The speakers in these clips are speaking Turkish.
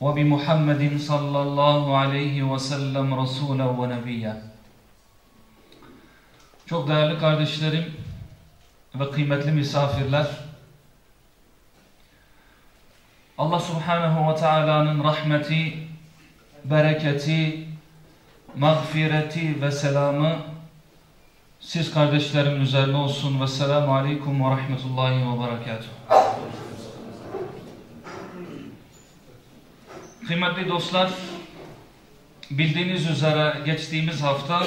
وبمحمد صلى الله عليه وسلم رسولا ونبيا Çok değerli kardeşlerim ve kıymetli misafirler Allah Subhanahu ve Taala'nın rahmeti, bereketi, mağfireti ve selamı siz kardeşlerimin üzerine olsun ve selamu aleyküm ve rahmetullahi ve berekatuhu. Kıymetli dostlar, bildiğiniz üzere geçtiğimiz hafta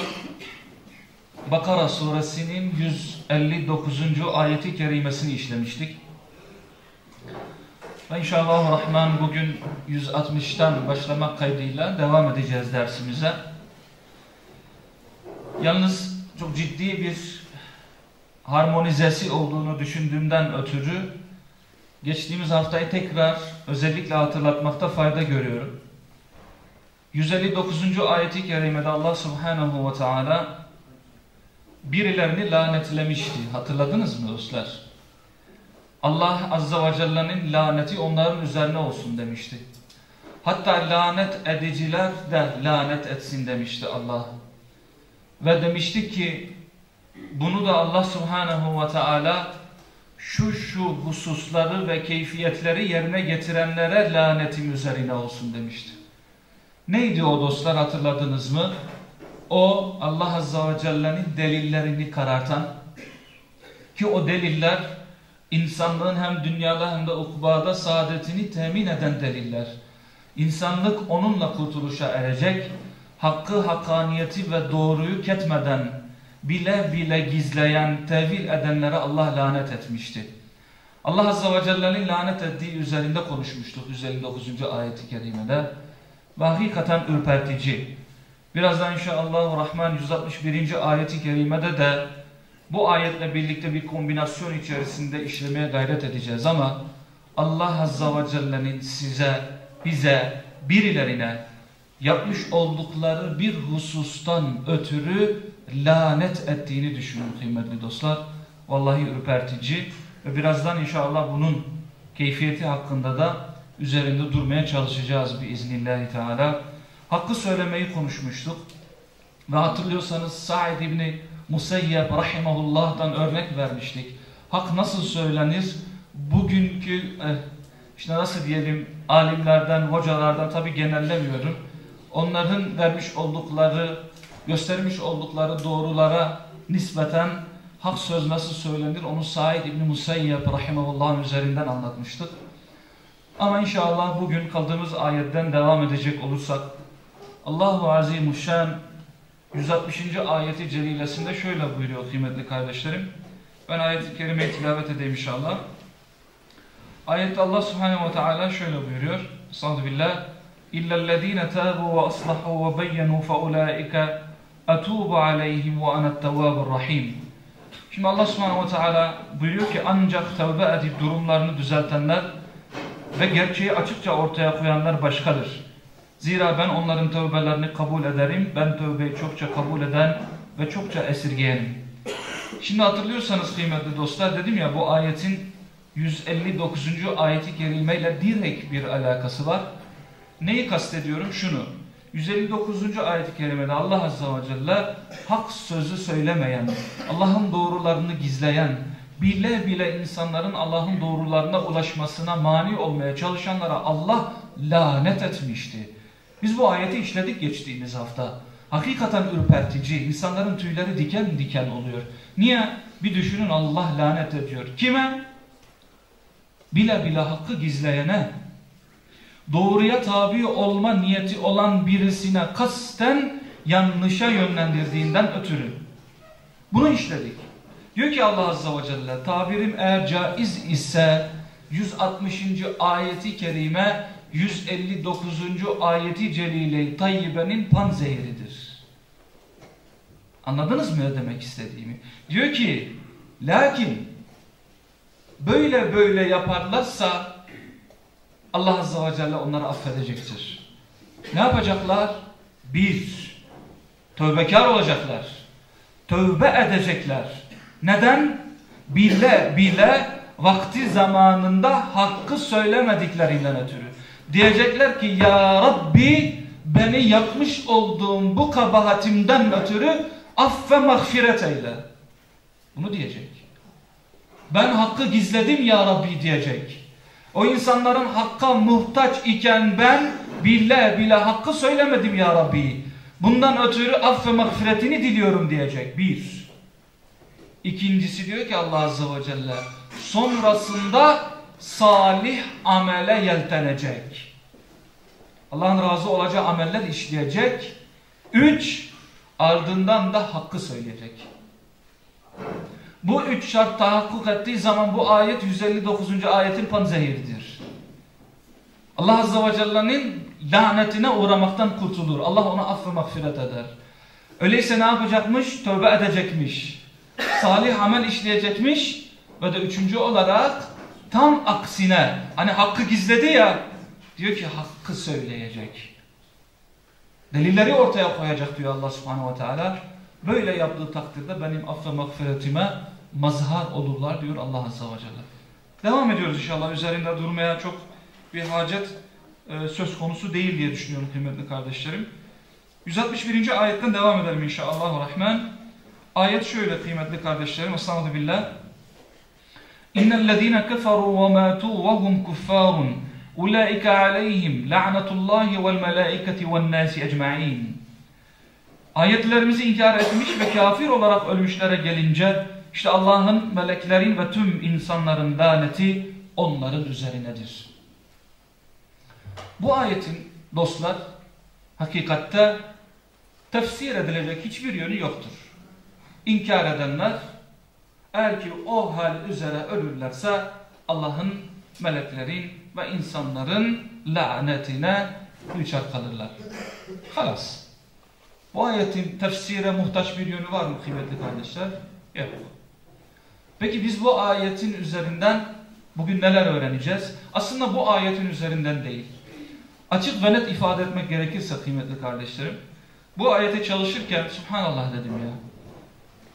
Bakara suresinin 159. ayeti kerimesini işlemiştik. Ve inşallah Rahman bugün 160'tan başlamak kaydıyla devam edeceğiz dersimize. Yalnız çok ciddi bir harmonizesi olduğunu düşündüğümden ötürü geçtiğimiz haftayı tekrar özellikle hatırlatmakta fayda görüyorum. 159. ayeti kerimede Allah Subhanahu ve Teala birilerini lanetlemişti. Hatırladınız mı dostlar? Allah Azze ve Celle'nin laneti onların üzerine olsun demişti. Hatta lanet ediciler de lanet etsin demişti Allah. Ve demişti ki bunu da Allah Subhanahu ve Teala şu şu hususları ve keyfiyetleri yerine getirenlere lanetim üzerine olsun demişti. Neydi o dostlar hatırladınız mı? O Allah Azze ve Celle'nin delillerini karartan ki o deliller insanlığın hem dünyada hem de ukbada saadetini temin eden deliller. İnsanlık onunla kurtuluşa erecek, hakkı, hakkaniyeti ve doğruyu ketmeden bile bile gizleyen, tevil edenlere Allah lanet etmişti. Allah Azze ve Celle'nin lanet ettiği üzerinde konuşmuştuk 159. ayeti kerimede. Ve hakikaten ürpertici. Birazdan inşallah Rahman 161. ayeti kerimede de bu ayetle birlikte bir kombinasyon içerisinde işlemeye gayret edeceğiz ama Allah Azze ve Celle'nin size, bize, birilerine yapmış oldukları bir husustan ötürü lanet ettiğini düşünün kıymetli dostlar. Vallahi ürpertici ve birazdan inşallah bunun keyfiyeti hakkında da üzerinde durmaya çalışacağız biiznillahü teala. Hakkı söylemeyi konuşmuştuk. Ve hatırlıyorsanız Sa'id İbni Musayyeb rahimahullah'tan örnek vermiştik. Hak nasıl söylenir? Bugünkü eh, işte nasıl diyelim alimlerden, hocalardan tabi genellemiyorum. Onların vermiş oldukları, göstermiş oldukları doğrulara nispeten hak söz nasıl söylenir onu Said İbni Musayyeb rahimahullah'ın üzerinden anlatmıştık. Ama inşallah bugün kaldığımız ayetten devam edecek olursak Allahu Azimuşşan 160. ayeti celilesinde şöyle buyuruyor kıymetli kardeşlerim. Ben ayet-i kerimeyi tilavet edeyim inşallah. Ayette Allah Subhanahu ve Teala şöyle buyuruyor. Estağfirullah billah. İllellezine tabu ve aslahu ve beyyenu fe ulaike etubu aleyhim ve anet tevvabur rahim. Şimdi Allah Subhanahu ve Teala buyuruyor ki ancak tevbe edip durumlarını düzeltenler ve gerçeği açıkça ortaya koyanlar başkadır. Zira ben onların tövbelerini kabul ederim. Ben tövbeyi çokça kabul eden ve çokça esirgeyenim. Şimdi hatırlıyorsanız kıymetli dostlar dedim ya bu ayetin 159. ayeti kerimeyle direkt bir alakası var. Neyi kastediyorum? Şunu. 159. ayet-i kerimede Allah Azze ve Celle hak sözü söylemeyen, Allah'ın doğrularını gizleyen, bile bile insanların Allah'ın doğrularına ulaşmasına mani olmaya çalışanlara Allah lanet etmişti. Biz bu ayeti işledik geçtiğimiz hafta. Hakikaten ürpertici, insanların tüyleri diken diken oluyor. Niye? Bir düşünün Allah lanet ediyor. Kime? Bile bile hakkı gizleyene, doğruya tabi olma niyeti olan birisine kasten yanlışa yönlendirdiğinden ötürü. Bunu işledik. Diyor ki Allah Azze ve Celle tabirim eğer caiz ise 160. ayeti kerime 159. ayeti celile tayyibenin panzehiridir. Anladınız mı ne demek istediğimi? Diyor ki lakin böyle böyle yaparlarsa Allah Azze ve Celle onları affedecektir. Ne yapacaklar? Bir, tövbekar olacaklar. Tövbe edecekler. Neden? Bile bile vakti zamanında hakkı söylemediklerinden ötürü. Diyecekler ki ya Rabbi beni yapmış olduğum bu kabahatimden ötürü affe mağfiret eyle. Bunu diyecek. Ben hakkı gizledim ya Rabbi diyecek. O insanların hakka muhtaç iken ben bile bile hakkı söylemedim ya Rabbi. Bundan ötürü aff ve mağfiretini diliyorum diyecek. Bir. İkincisi diyor ki Allah Azze ve Celle sonrasında salih amele yeltenecek. Allah'ın razı olacağı ameller işleyecek. Üç, ardından da hakkı söyleyecek. Bu üç şart tahakkuk ettiği zaman bu ayet 159. ayetin panzehiridir. Allah Azze ve Celle'nin lanetine uğramaktan kurtulur. Allah ona affı mağfiret eder. Öyleyse ne yapacakmış? Tövbe edecekmiş. Salih amel işleyecekmiş. Ve de üçüncü olarak tam aksine hani hakkı gizledi ya diyor ki hakkı söyleyecek. Delilleri ortaya koyacak diyor Allah subhanehu ve teala. Böyle yaptığı takdirde benim affı mağfiretime mazhar olurlar diyor Allah azze ve celle. Devam ediyoruz inşallah. Üzerinde durmaya çok bir hacet e, söz konusu değil diye düşünüyorum kıymetli kardeşlerim. 161. ayetten devam edelim inşallah. Rahman. Ayet şöyle kıymetli kardeşlerim. Estağfurullah billah. Ve mâtû ve hum kuffârun. Ulaike aleyhim la'netullahi vel melâiketi ven nâsi ecma'in. Ayetlerimizi inkar etmiş ve kafir olarak ölmüşlere gelince işte Allah'ın, meleklerin ve tüm insanların laneti onların üzerinedir. Bu ayetin dostlar hakikatte tefsir edilecek hiçbir yönü yoktur. İnkar edenler eğer ki o hal üzere ölürlerse Allah'ın, meleklerin ve insanların lanetine düçar kalırlar. Halas. Bu ayetin tefsire muhtaç bir yönü var mı kıymetli kardeşler? Yok. Peki biz bu ayetin üzerinden bugün neler öğreneceğiz? Aslında bu ayetin üzerinden değil. Açık ve net ifade etmek gerekirse kıymetli kardeşlerim, bu ayete çalışırken subhanallah dedim ya.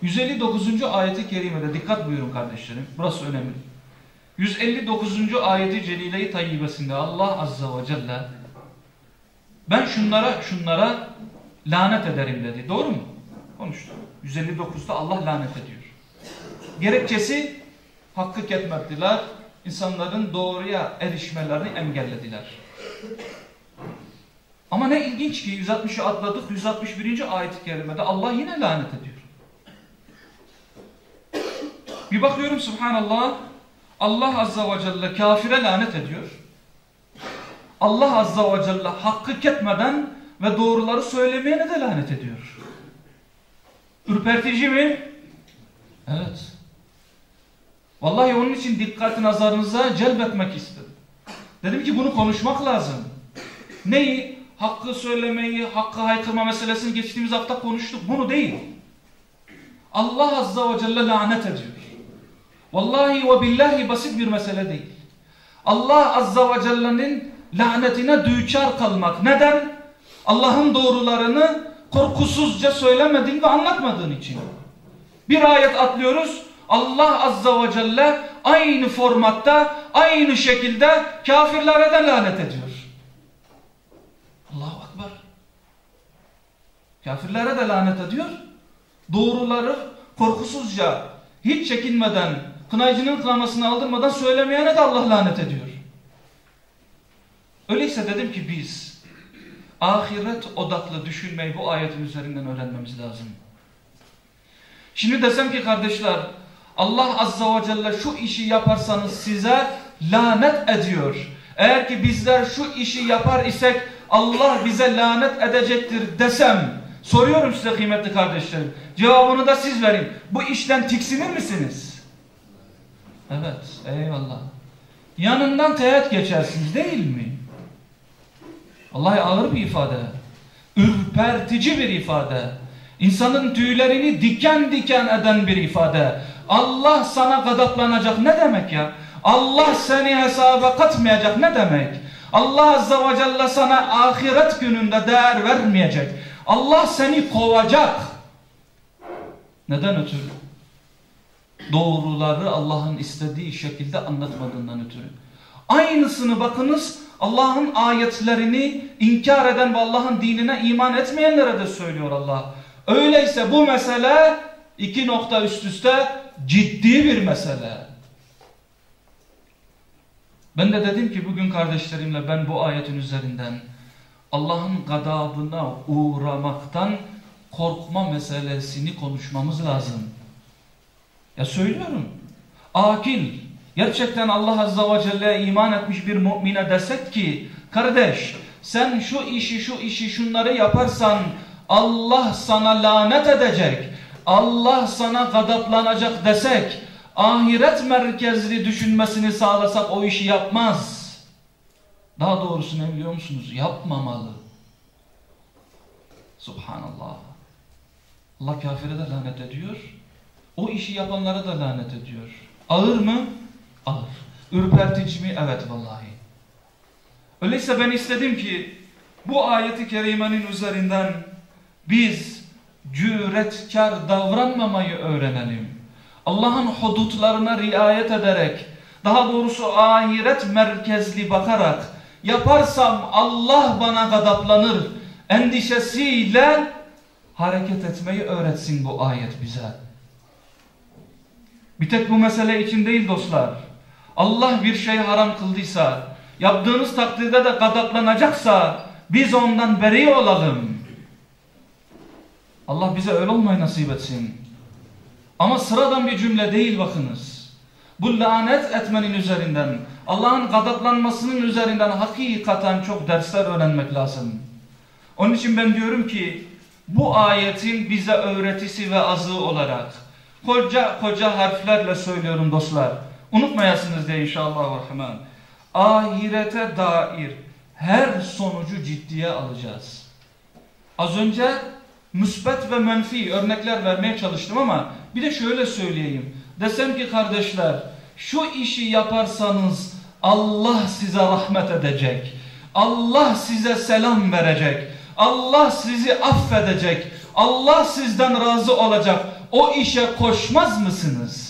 159. ayeti kerimede dikkat buyurun kardeşlerim. Burası önemli. 159. ayeti celile-i tayyibesinde Allah azza ve celle ben şunlara şunlara lanet ederim dedi. Doğru mu? Konuştu. 159'da Allah lanet ediyor. Gerekçesi hakkı ketmettiler. İnsanların doğruya erişmelerini engellediler. Ama ne ilginç ki 160'ı atladık 161. ayet-i kerimede Allah yine lanet ediyor. Bir bakıyorum subhanallah Allah azza ve celle kafire lanet ediyor. Allah azza ve celle hakkı ketmeden ve doğruları söylemeyene de lanet ediyor. Ürpertici mi? Evet. Vallahi onun için dikkati nazarınıza celbetmek istedim. Dedim ki bunu konuşmak lazım. Neyi? Hakkı söylemeyi, hakkı haykırma meselesini geçtiğimiz hafta konuştuk. Bunu değil. Allah Azza ve Celle lanet ediyor. Vallahi ve billahi basit bir mesele değil. Allah Azza ve Celle'nin lanetine düçar kalmak. Neden? Allah'ın doğrularını korkusuzca söylemediğin ve anlatmadığın için. Bir ayet atlıyoruz. Allah Azza ve Celle aynı formatta, aynı şekilde kafirlere de lanet ediyor. Allahu Akbar. Kafirlere de lanet ediyor. Doğruları korkusuzca, hiç çekinmeden, kınayıcının kınamasını aldırmadan söylemeyene de Allah lanet ediyor. Öyleyse dedim ki biz ahiret odaklı düşünmeyi bu ayetin üzerinden öğrenmemiz lazım. Şimdi desem ki kardeşler Allah Azza ve Celle şu işi yaparsanız size lanet ediyor. Eğer ki bizler şu işi yapar isek Allah bize lanet edecektir desem soruyorum size kıymetli kardeşlerim. Cevabını da siz verin. Bu işten tiksinir misiniz? Evet eyvallah. Yanından teğet geçersiniz değil mi? Vallahi ağır bir ifade. Ürpertici bir ifade. İnsanın tüylerini diken diken eden bir ifade. Allah sana gadaplanacak ne demek ya? Allah seni hesaba katmayacak ne demek? Allah Azze ve Celle sana ahiret gününde değer vermeyecek. Allah seni kovacak. Neden ötürü? Doğruları Allah'ın istediği şekilde anlatmadığından ötürü. Aynısını bakınız Allah'ın ayetlerini inkar eden ve Allah'ın dinine iman etmeyenlere de söylüyor Allah. Öyleyse bu mesele iki nokta üst üste ciddi bir mesele. Ben de dedim ki bugün kardeşlerimle ben bu ayetin üzerinden Allah'ın gadabına uğramaktan korkma meselesini konuşmamız lazım. Ya söylüyorum. Akil, gerçekten Allah Azza ve Celle'ye iman etmiş bir mümine desek ki kardeş sen şu işi şu işi şunları yaparsan Allah sana lanet edecek. Allah sana gadaplanacak desek ahiret merkezli düşünmesini sağlasak o işi yapmaz. Daha doğrusu ne biliyor musunuz? Yapmamalı. Subhanallah. Allah kafire de lanet ediyor. O işi yapanlara da lanet ediyor. Ağır mı? Ağır. Ürpertici mi? Evet vallahi. Öyleyse ben istedim ki bu ayeti kerimenin üzerinden biz cüretkar davranmamayı öğrenelim. Allah'ın hudutlarına riayet ederek, daha doğrusu ahiret merkezli bakarak, yaparsam Allah bana gadaplanır endişesiyle hareket etmeyi öğretsin bu ayet bize. Bir tek bu mesele için değil dostlar. Allah bir şey haram kıldıysa, yaptığınız takdirde de gadaplanacaksa biz ondan beri olalım. Allah bize öyle olmayı nasip etsin. Ama sıradan bir cümle değil bakınız. Bu lanet etmenin üzerinden, Allah'ın gadaplanmasının üzerinden hakikaten çok dersler öğrenmek lazım. Onun için ben diyorum ki bu ayetin bize öğretisi ve azı olarak koca koca harflerle söylüyorum dostlar. Unutmayasınız diye inşallah rahman. Ahirete dair her sonucu ciddiye alacağız. Az önce müsbet ve menfi örnekler vermeye çalıştım ama bir de şöyle söyleyeyim. Desem ki kardeşler şu işi yaparsanız Allah size rahmet edecek. Allah size selam verecek. Allah sizi affedecek. Allah sizden razı olacak. O işe koşmaz mısınız?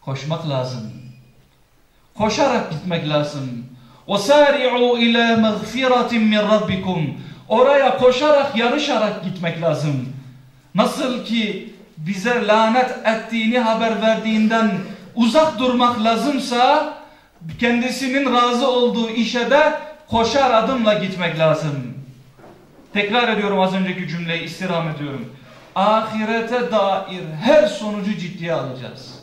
Koşmak lazım. Koşarak gitmek lazım. وَسَارِعُوا إِلَى مَغْفِرَةٍ مِّنْ رَبِّكُمْ Oraya koşarak, yarışarak gitmek lazım. Nasıl ki bize lanet ettiğini haber verdiğinden uzak durmak lazımsa kendisinin razı olduğu işe de koşar adımla gitmek lazım. Tekrar ediyorum az önceki cümleyi istirham ediyorum. Ahirete dair her sonucu ciddiye alacağız.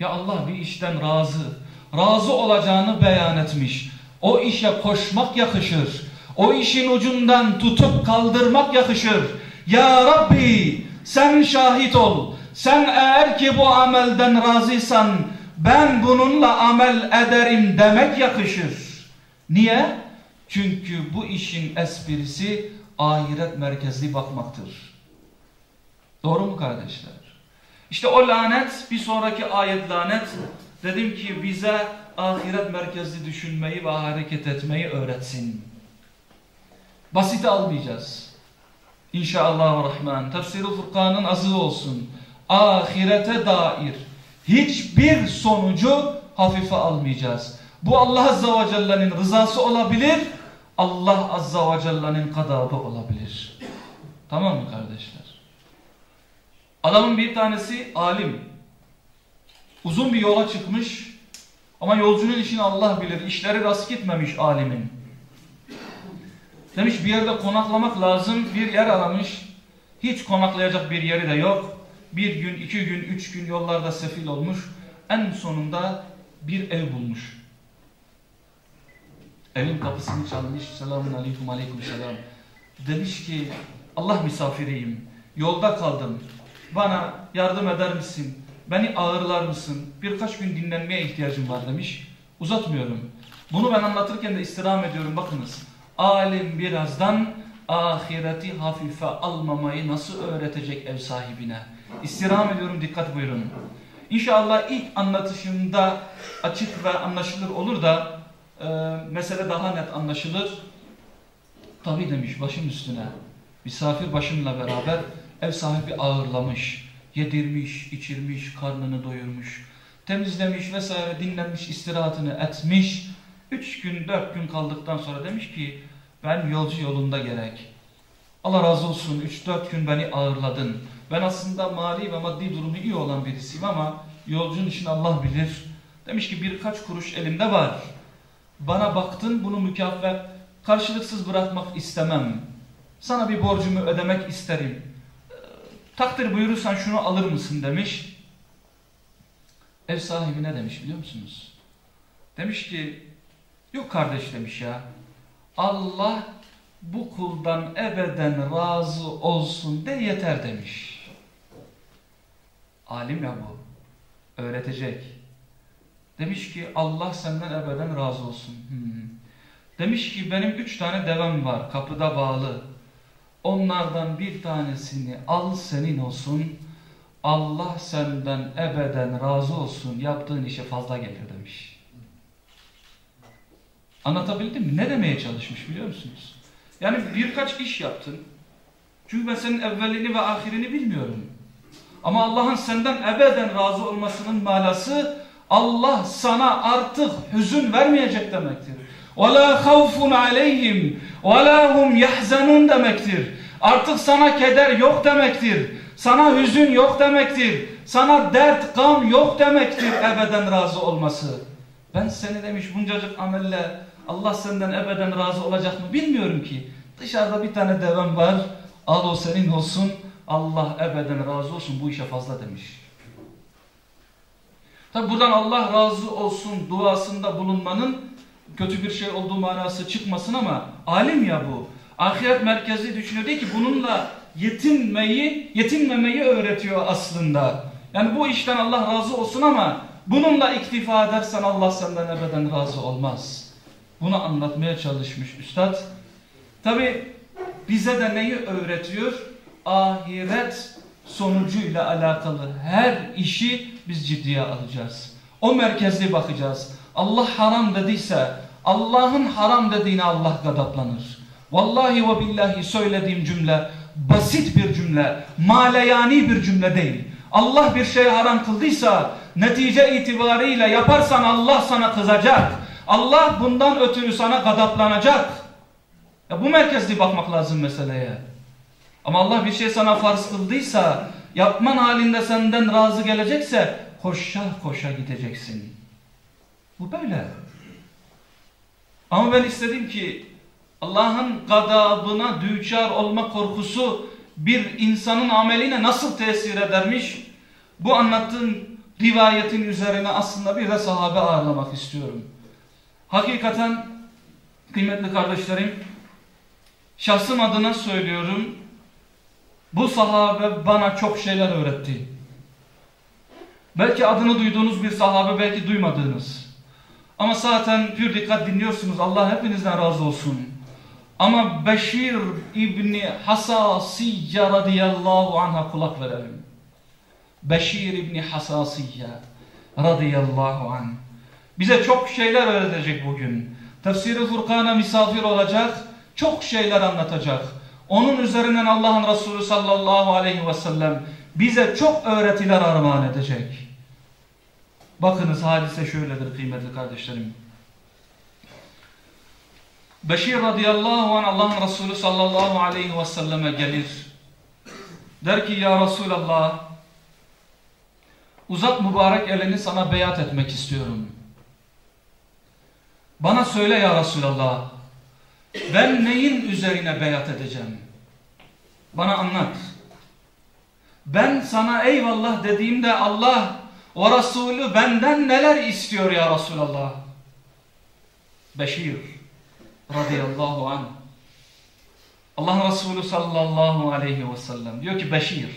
Ya Allah bir işten razı, razı olacağını beyan etmiş. O işe koşmak yakışır. O işin ucundan tutup kaldırmak yakışır. Ya Rabbi sen şahit ol. Sen eğer ki bu amelden razıysan ben bununla amel ederim demek yakışır. Niye? Çünkü bu işin esprisi ahiret merkezli bakmaktır. Doğru mu kardeşler? İşte o lanet bir sonraki ayet lanet dedim ki bize ahiret merkezli düşünmeyi ve hareket etmeyi öğretsin. Basite almayacağız. İnşallah Rahman. Tefsir-i Furkan'ın azı olsun. Ahirete dair hiçbir sonucu hafife almayacağız. Bu Allah Azza ve Celle'nin rızası olabilir. Allah Azza ve Celle'nin kadabı olabilir. Tamam mı kardeşler? Adamın bir tanesi alim. Uzun bir yola çıkmış. Ama yolcunun işini Allah bilir. İşleri rast gitmemiş alimin. Demiş bir yerde konaklamak lazım. Bir yer aramış. Hiç konaklayacak bir yeri de yok. Bir gün, iki gün, üç gün yollarda sefil olmuş. En sonunda bir ev bulmuş. Evin kapısını çalmış. Selamun aleyküm aleyküm selam. Demiş ki Allah misafiriyim. Yolda kaldım. Bana yardım eder misin? Beni ağırlar mısın? Birkaç gün dinlenmeye ihtiyacım var demiş. Uzatmıyorum. Bunu ben anlatırken de istirham ediyorum bakınız. Alim birazdan ahireti hafife almamayı nasıl öğretecek ev sahibine? İstirham ediyorum dikkat buyurun. İnşallah ilk anlatışımda açık ve anlaşılır olur da e, mesele daha net anlaşılır. Tabi demiş başım üstüne. Misafir başımla beraber ev sahibi ağırlamış, yedirmiş, içirmiş, karnını doyurmuş, temizlemiş vesaire dinlenmiş, istirahatını etmiş. Üç gün, dört gün kaldıktan sonra demiş ki ben yolcu yolunda gerek. Allah razı olsun üç dört gün beni ağırladın. Ben aslında mali ve maddi durumu iyi olan birisiyim ama yolcunun işini Allah bilir. Demiş ki birkaç kuruş elimde var. Bana baktın bunu mükafat karşılıksız bırakmak istemem. Sana bir borcumu ödemek isterim. Takdir buyurursan şunu alır mısın demiş. Ev sahibi ne demiş biliyor musunuz? Demiş ki yok kardeş demiş ya. Allah bu kuldan ebeden razı olsun de yeter demiş. Alim ya bu. Öğretecek. Demiş ki Allah senden ebeden razı olsun. Hmm. Demiş ki benim üç tane devem var kapıda bağlı. Onlardan bir tanesini al senin olsun. Allah senden ebeden razı olsun. Yaptığın işe fazla gelir demiş. Anlatabildim mi? Ne demeye çalışmış biliyor musunuz? Yani birkaç iş yaptın. Çünkü ben senin evvelini ve ahirini bilmiyorum. Ama Allah'ın senden ebeden razı olmasının malası Allah sana artık hüzün vermeyecek demektir. وَلَا خَوْفٌ عَلَيْهِمْ وَلَا هُمْ يَحْزَنُونَ demektir. Artık sana keder yok demektir. Sana hüzün yok demektir. Sana dert, gam yok demektir ebeden razı olması. Ben seni demiş buncacık amelle Allah senden ebeden razı olacak mı bilmiyorum ki. Dışarıda bir tane devem var. Al o senin olsun. Allah ebeden razı olsun bu işe fazla demiş. Tabi buradan Allah razı olsun duasında bulunmanın kötü bir şey olduğu manası çıkmasın ama alim ya bu. Ahiret merkezi düşünüyor değil ki bununla yetinmeyi, yetinmemeyi öğretiyor aslında. Yani bu işten Allah razı olsun ama bununla iktifa edersen Allah senden ebeden razı olmaz. Bunu anlatmaya çalışmış üstad. Tabi bize de neyi öğretiyor? Ahiret sonucuyla alakalı her işi biz ciddiye alacağız. O merkezli bakacağız. Allah haram dediyse Allah'ın haram dediğine Allah gadaplanır. Vallahi ve billahi söylediğim cümle basit bir cümle, maleyani bir cümle değil. Allah bir şey haram kıldıysa netice itibariyle yaparsan Allah sana kızacak. Allah bundan ötürü sana gadaplanacak. Ya bu merkezli bakmak lazım meseleye. Ama Allah bir şey sana farz kıldıysa, yapman halinde senden razı gelecekse koşa koşa gideceksin. Bu böyle. Ama ben istedim ki Allah'ın gadabına düçar olma korkusu bir insanın ameline nasıl tesir edermiş? Bu anlattığım rivayetin üzerine aslında bir de sahabe ağırlamak istiyorum. Hakikaten kıymetli kardeşlerim şahsım adına söylüyorum bu sahabe bana çok şeyler öğretti. Belki adını duyduğunuz bir sahabe belki duymadığınız. Ama zaten pür dikkat dinliyorsunuz. Allah hepinizden razı olsun. Ama Beşir İbni Hasasiyye radıyallahu anh'a kulak verelim. Beşir İbni Hasasiyye radıyallahu anh. Bize çok şeyler öğretecek bugün. Tefsiri Furkan'a misafir olacak. Çok şeyler anlatacak. Onun üzerinden Allah'ın Resulü sallallahu aleyhi ve sellem bize çok öğretiler armağan edecek. Bakınız hadise şöyledir kıymetli kardeşlerim. Beşir radıyallahu anh Allah'ın Resulü sallallahu aleyhi ve selleme gelir. Der ki ya Resulallah uzat mübarek elini sana beyat etmek istiyorum. Bana söyle ya Resulallah ben neyin üzerine beyat edeceğim? Bana anlat. Ben sana eyvallah dediğimde Allah o Resulü benden neler istiyor ya Resulallah? Beşir radıyallahu anh. Allah Resulü sallallahu aleyhi ve sellem diyor ki Beşir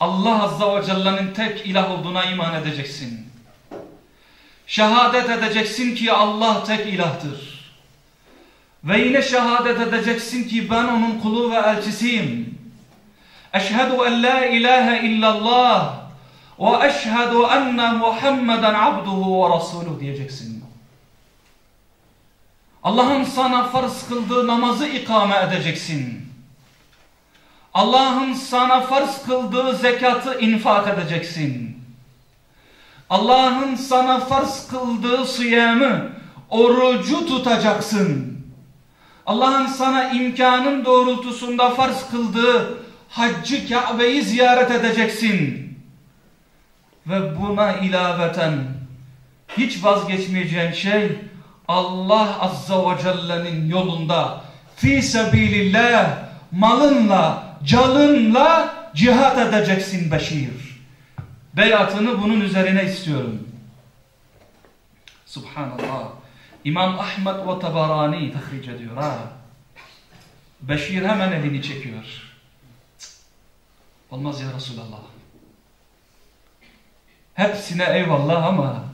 Allah azza ve celle'nin tek ilah olduğuna iman edeceksin. Şehadet edeceksin ki Allah tek ilahtır. Ve yine şehadet edeceksin ki ben onun kulu ve elçisiyim. Eşhedü en la ilahe illallah ve eşhedü enne Muhammeden abduhu ve rasuluhu diyeceksin. Allah'ın sana farz kıldığı namazı ikame edeceksin. Allah'ın sana farz kıldığı zekatı infak edeceksin. Allah'ın sana farz kıldığı sıyamı, orucu tutacaksın. Allah'ın sana imkanın doğrultusunda farz kıldığı haccı Kabe'yi ziyaret edeceksin. Ve buna ilaveten hiç vazgeçmeyeceğin şey Allah Azza ve Celle'nin yolunda fi sebilillah malınla, canınla cihat edeceksin Beşir. Beyatını bunun üzerine istiyorum. Subhanallah. İmam Ahmet ve Tabarani tahric ediyor ha. Beşir hemen elini çekiyor. Olmaz ya Resulallah. Hepsine eyvallah ama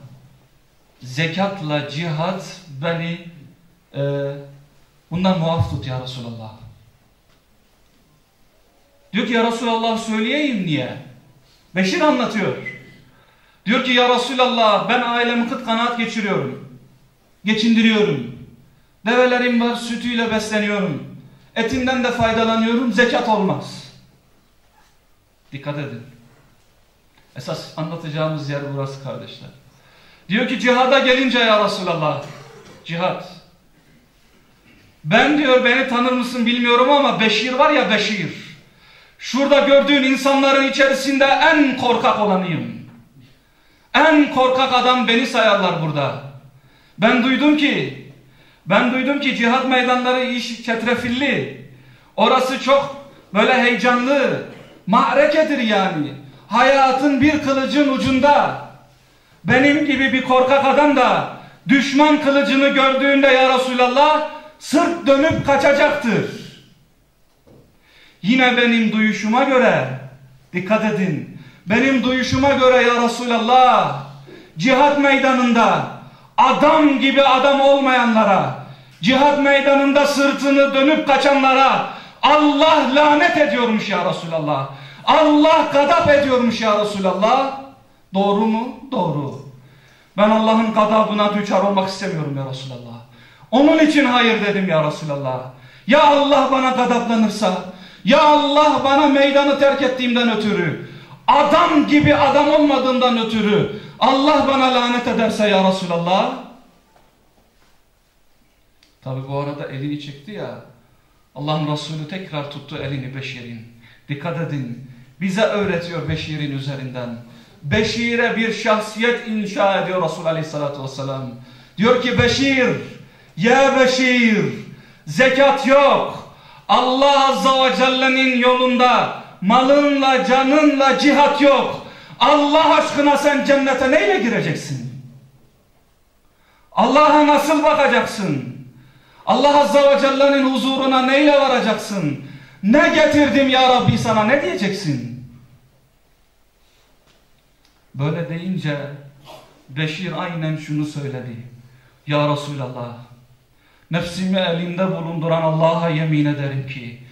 zekatla cihat beni e, bundan muaf tut ya Resulallah. Diyor ki ya Resulallah söyleyeyim niye? Beşir anlatıyor. Diyor ki ya Resulallah ben ailemi kıt kanaat geçiriyorum. Geçindiriyorum. Develerim var sütüyle besleniyorum. Etinden de faydalanıyorum. Zekat olmaz. Dikkat edin. Esas anlatacağımız yer burası kardeşler. Diyor ki cihada gelince ya Resulallah. Cihat. Ben diyor beni tanır mısın bilmiyorum ama Beşir var ya Beşir. Şurada gördüğün insanların içerisinde en korkak olanıyım. En korkak adam beni sayarlar burada. Ben duydum ki ben duydum ki cihat meydanları iş çetrefilli. Orası çok böyle heyecanlı. Ma'rekedir yani. Hayatın bir kılıcın ucunda. Benim gibi bir korkak adam da düşman kılıcını gördüğünde ya Resulallah sırt dönüp kaçacaktır. Yine benim duyuşuma göre dikkat edin. Benim duyuşuma göre ya Resulallah cihat meydanında adam gibi adam olmayanlara cihat meydanında sırtını dönüp kaçanlara Allah lanet ediyormuş ya Resulallah. Allah gadap ediyormuş ya Resulallah. Doğru mu? Doğru. Ben Allah'ın gadabına düçar olmak istemiyorum ya Resulallah. Onun için hayır dedim ya Resulallah. Ya Allah bana gadaplanırsa, ya Allah bana meydanı terk ettiğimden ötürü, adam gibi adam olmadığımdan ötürü Allah bana lanet ederse ya Resulallah. Tabi bu arada elini çekti ya. Allah'ın Resulü tekrar tuttu elini Beşir'in. Dikkat edin. Bize öğretiyor Beşir'in üzerinden. Beşir'e bir şahsiyet inşa ediyor Resul Aleyhisselatü Vesselam. Diyor ki Beşir, ya Beşir, zekat yok. Allah Azza ve Celle'nin yolunda malınla, canınla cihat yok. Allah aşkına sen cennete neyle gireceksin? Allah'a nasıl bakacaksın? Allah Azza ve Celle'nin huzuruna neyle varacaksın? Ne getirdim ya Rabbi sana ne diyeceksin? Böyle deyince Beşir aynen şunu söyledi. Ya Resulallah nefsimi elimde bulunduran Allah'a yemin ederim ki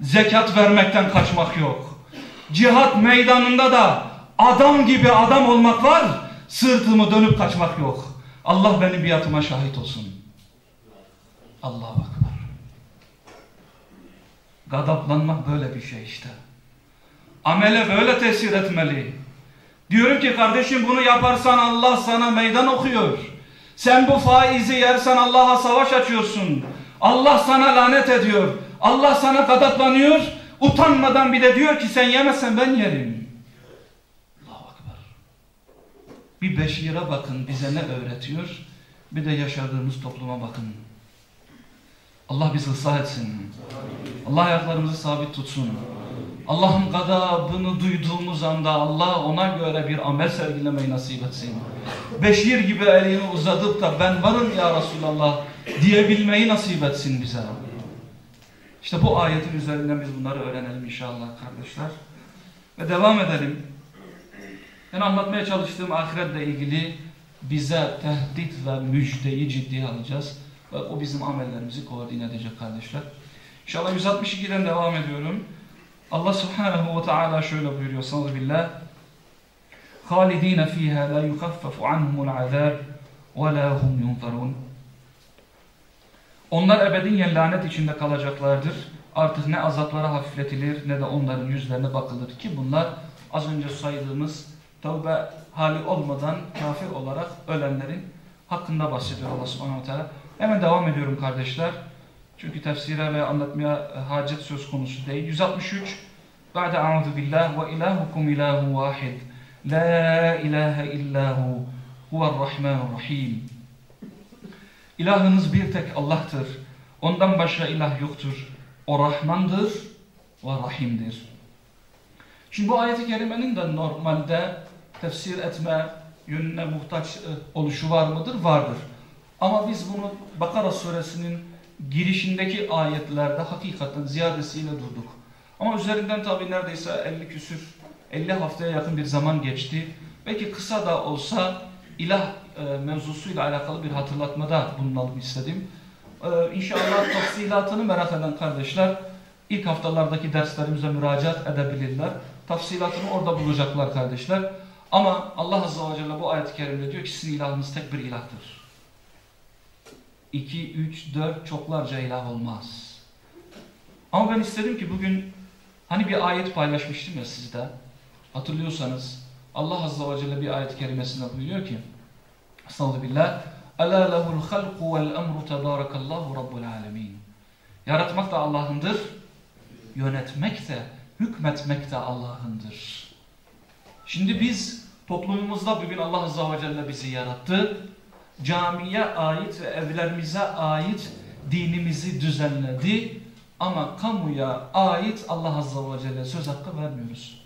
zekat vermekten kaçmak yok. Cihat meydanında da adam gibi adam olmak var sırtımı dönüp kaçmak yok. Allah benim biatıma şahit olsun. Allahu Akbar. Gadaplanmak böyle bir şey işte. Amele böyle tesir etmeli. Diyorum ki kardeşim bunu yaparsan Allah sana meydan okuyor. Sen bu faizi yersen Allah'a savaş açıyorsun. Allah sana lanet ediyor. Allah sana gadaplanıyor. Utanmadan bir de diyor ki sen yemezsen ben yerim. Allahu Akbar. Bir Beşir'e bakın bize ne öğretiyor. Bir de yaşadığımız topluma bakın. Allah bizi ıslah etsin. Allah ayaklarımızı sabit tutsun. Allah'ın gadabını duyduğumuz anda Allah ona göre bir amel sergilemeyi nasip etsin. Beşir gibi elini uzatıp da ben varım ya Resulallah diyebilmeyi nasip etsin bize. İşte bu ayetin üzerinden biz bunları öğrenelim inşallah kardeşler. Ve devam edelim. Ben anlatmaya çalıştığım ahiretle ilgili bize tehdit ve müjdeyi ciddiye alacağız. Ve o bizim amellerimizi koordine edecek kardeşler. İnşallah 162'den devam ediyorum. Allah subhanahu ve teala şöyle buyuruyor. Sallallahu billah. خالدين فيها لا يخفف عنهم العذاب ولا هم ينظرون Onlar ebediyen lanet içinde kalacaklardır. Artık ne azaplara hafifletilir ne de onların yüzlerine bakılır ki bunlar az önce saydığımız tövbe hali olmadan kafir olarak ölenlerin hakkında bahsediyor Allah subhanahu teala. Hemen devam ediyorum kardeşler. Çünkü tefsire ve anlatmaya hacet söz konusu değil. 163 Ba'de a'udhu billah ve ilahukum ilahu vahid. La ilahe illahu huvarrahmanurrahim. İlahınız bir tek Allah'tır. Ondan başka ilah yoktur. O Rahmandır ve Rahim'dir. Şimdi bu ayeti kerimenin de normalde tefsir etme yönüne muhtaç e, oluşu var mıdır? Vardır. Ama biz bunu Bakara suresinin girişindeki ayetlerde hakikaten ziyadesiyle durduk. Ama üzerinden tabi neredeyse 50 küsür, 50 haftaya yakın bir zaman geçti. Belki kısa da olsa ilah e, mevzusuyla alakalı bir hatırlatmada bulunalım istedim. E, inşallah tafsilatını merak eden kardeşler ilk haftalardaki derslerimize müracaat edebilirler. Tafsilatını orada bulacaklar kardeşler. Ama Allah Azze ve Celle bu ayet-i kerimde diyor ki sizin ilahınız tek bir ilahtır. 2, 3, 4 çoklarca ilah olmaz. Ama ben istedim ki bugün hani bir ayet paylaşmıştım ya sizde. Hatırlıyorsanız Allah Azze ve Celle bir ayet-i kerimesinde buyuruyor ki Estağfirullah Ala lehul halku vel emru tebarakallahu rabbul alemin Yaratmak da Allah'ındır. Yönetmek de, hükmetmek de Allah'ındır. Şimdi biz toplumumuzda bugün Allah Azze ve Celle bizi yarattı. Camiye ait ve evlerimize ait dinimizi düzenledi. Ama kamuya ait Allah Azze ve Celle söz hakkı vermiyoruz.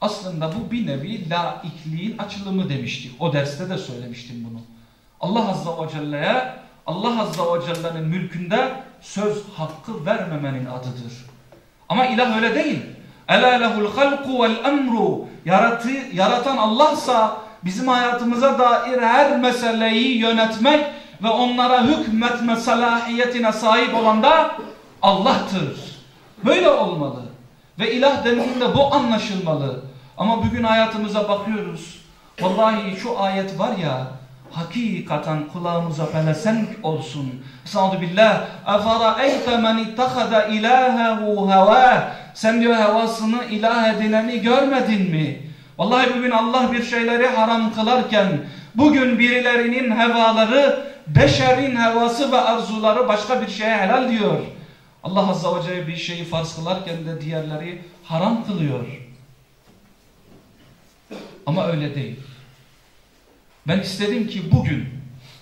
Aslında bu bir nevi laikliğin açılımı demiştik. O derste de söylemiştim bunu. Allah Azze ve Celle'ye Allah Azze ve Celle'nin mülkünde söz hakkı vermemenin adıdır. Ama ilah öyle değil. Ela lehul halku vel emru Yaratı, yaratan Allah'sa bizim hayatımıza dair her meseleyi yönetmek ve onlara hükmetme salahiyetine sahip olan da Allah'tır. Böyle olmalı. Ve ilah denildiğinde bu anlaşılmalı. Ama bugün hayatımıza bakıyoruz. Vallahi şu ayet var ya hakikaten kulağımıza pelesenk olsun. Sa'du billah. Efera'eyte men ittehada ilahehu heva. Sen diyor hevasını ilah edineni görmedin mi? Vallahi bugün Allah bir şeyleri haram kılarken bugün birilerinin hevaları beşerin hevası ve arzuları başka bir şeye helal diyor. Allah Azze ve Celle bir şeyi farz kılarken de diğerleri haram kılıyor. Ama öyle değil. Ben istedim ki bugün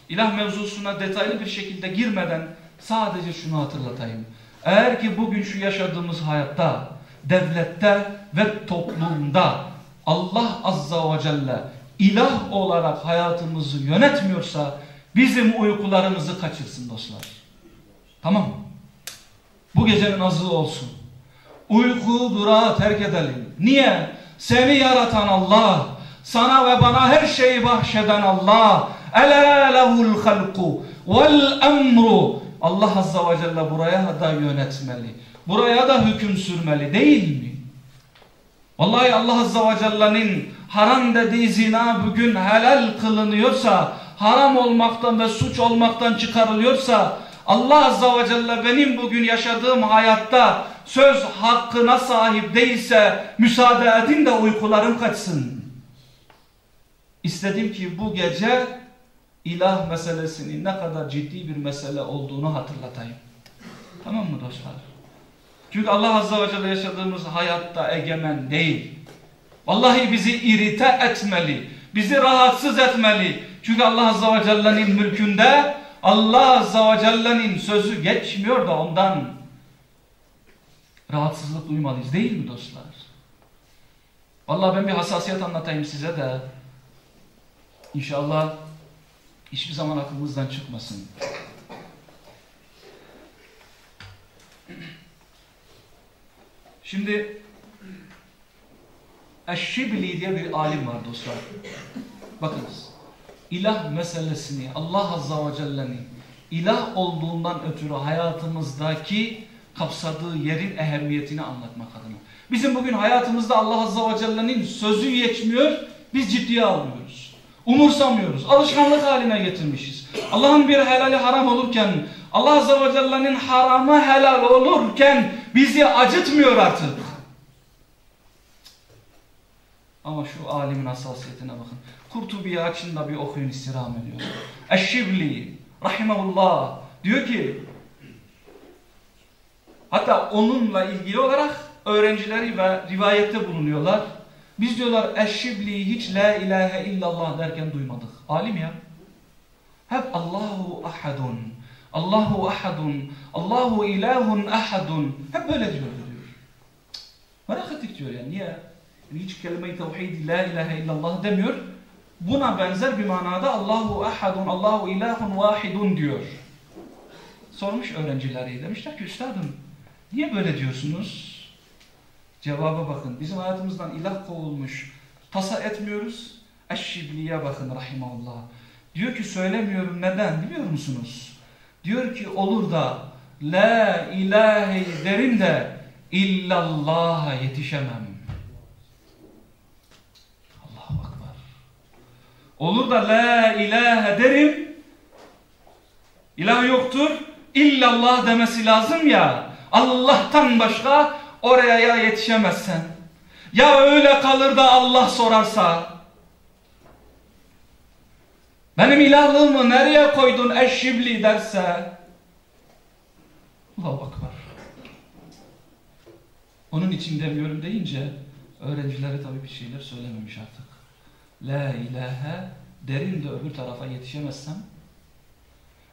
ilah mevzusuna detaylı bir şekilde girmeden sadece şunu hatırlatayım. Eğer ki bugün şu yaşadığımız hayatta, devlette ve toplumda Allah Azza ve Celle ilah olarak hayatımızı yönetmiyorsa bizim uykularımızı kaçırsın dostlar. Tamam? Bu gecenin azığı olsun. Uyku durağı terk edelim. Niye? Seni yaratan Allah, sana ve bana her şeyi bahşeden Allah. Ela lehul halku vel emru. Allah Azza ve Celle buraya da yönetmeli. Buraya da hüküm sürmeli değil mi? Vallahi Allah Azza ve Celle'nin haram dediği zina bugün helal kılınıyorsa, haram olmaktan ve suç olmaktan çıkarılıyorsa, Allah Azza ve Celle benim bugün yaşadığım hayatta söz hakkına sahip değilse müsaade edin de uykularım kaçsın. İstedim ki bu gece ilah meselesinin ne kadar ciddi bir mesele olduğunu hatırlatayım. Tamam mı dostlar? Çünkü Allah Azze ve Celle yaşadığımız hayatta egemen değil. Vallahi bizi irite etmeli. Bizi rahatsız etmeli. Çünkü Allah Azze ve Celle'nin mülkünde Allah Azze ve Celle'nin sözü geçmiyor da ondan rahatsızlık duymalıyız değil mi dostlar? Vallahi ben bir hassasiyet anlatayım size de İnşallah hiçbir zaman aklımızdan çıkmasın. Şimdi Eşşibli diye bir alim var dostlar. Bakınız. ilah meselesini, Allah Azza ve Celle'nin ilah olduğundan ötürü hayatımızdaki kapsadığı yerin ehemmiyetini anlatmak adına. Bizim bugün hayatımızda Allah Azza ve Celle'nin sözü yetmiyor, biz ciddiye almıyoruz. Umursamıyoruz, alışkanlık haline getirmişiz. Allah'ın bir helali haram olurken, Allah Azze ve Celle'nin haramı helal olurken bizi acıtmıyor artık. Ama şu alimin hassasiyetine bakın. Kurtubi'yi açın da bir okuyun istirham ediyor. Eşşibli rahimahullah diyor ki hatta onunla ilgili olarak öğrencileri ve rivayette bulunuyorlar. Biz diyorlar Eşşibli hiç la ilahe illallah derken duymadık. Alim ya. Hep Allahu ahadun. Allahu ahadun. Allahu ilahun ahadun. Hep böyle diyor diyor. Merak ettik diyor yani. Niye? Yani hiç kelime-i tevhid la ilahe illallah demiyor. Buna benzer bir manada Allahu ahadun, Allahu ilahun vahidun diyor. Sormuş öğrencileri. Demişler ki üstadım niye böyle diyorsunuz? Cevaba bakın. Bizim hayatımızdan ilah kovulmuş. Tasa etmiyoruz. Eşşibliye bakın rahimahullah. Diyor ki söylemiyorum neden biliyor musunuz? Diyor ki olur da la ilahe derim de illallah'a yetişemem. Allahu Akbar. Olur da la ilahe derim ilah yoktur illallah demesi lazım ya Allah'tan başka oraya ya yetişemezsen ya öyle kalır da Allah sorarsa benim ilahlığımı nereye koydun eşşibli derse Allahu Akbar. Onun için demiyorum deyince öğrencileri tabii bir şeyler söylememiş artık. La ilahe derin de öbür tarafa yetişemezsem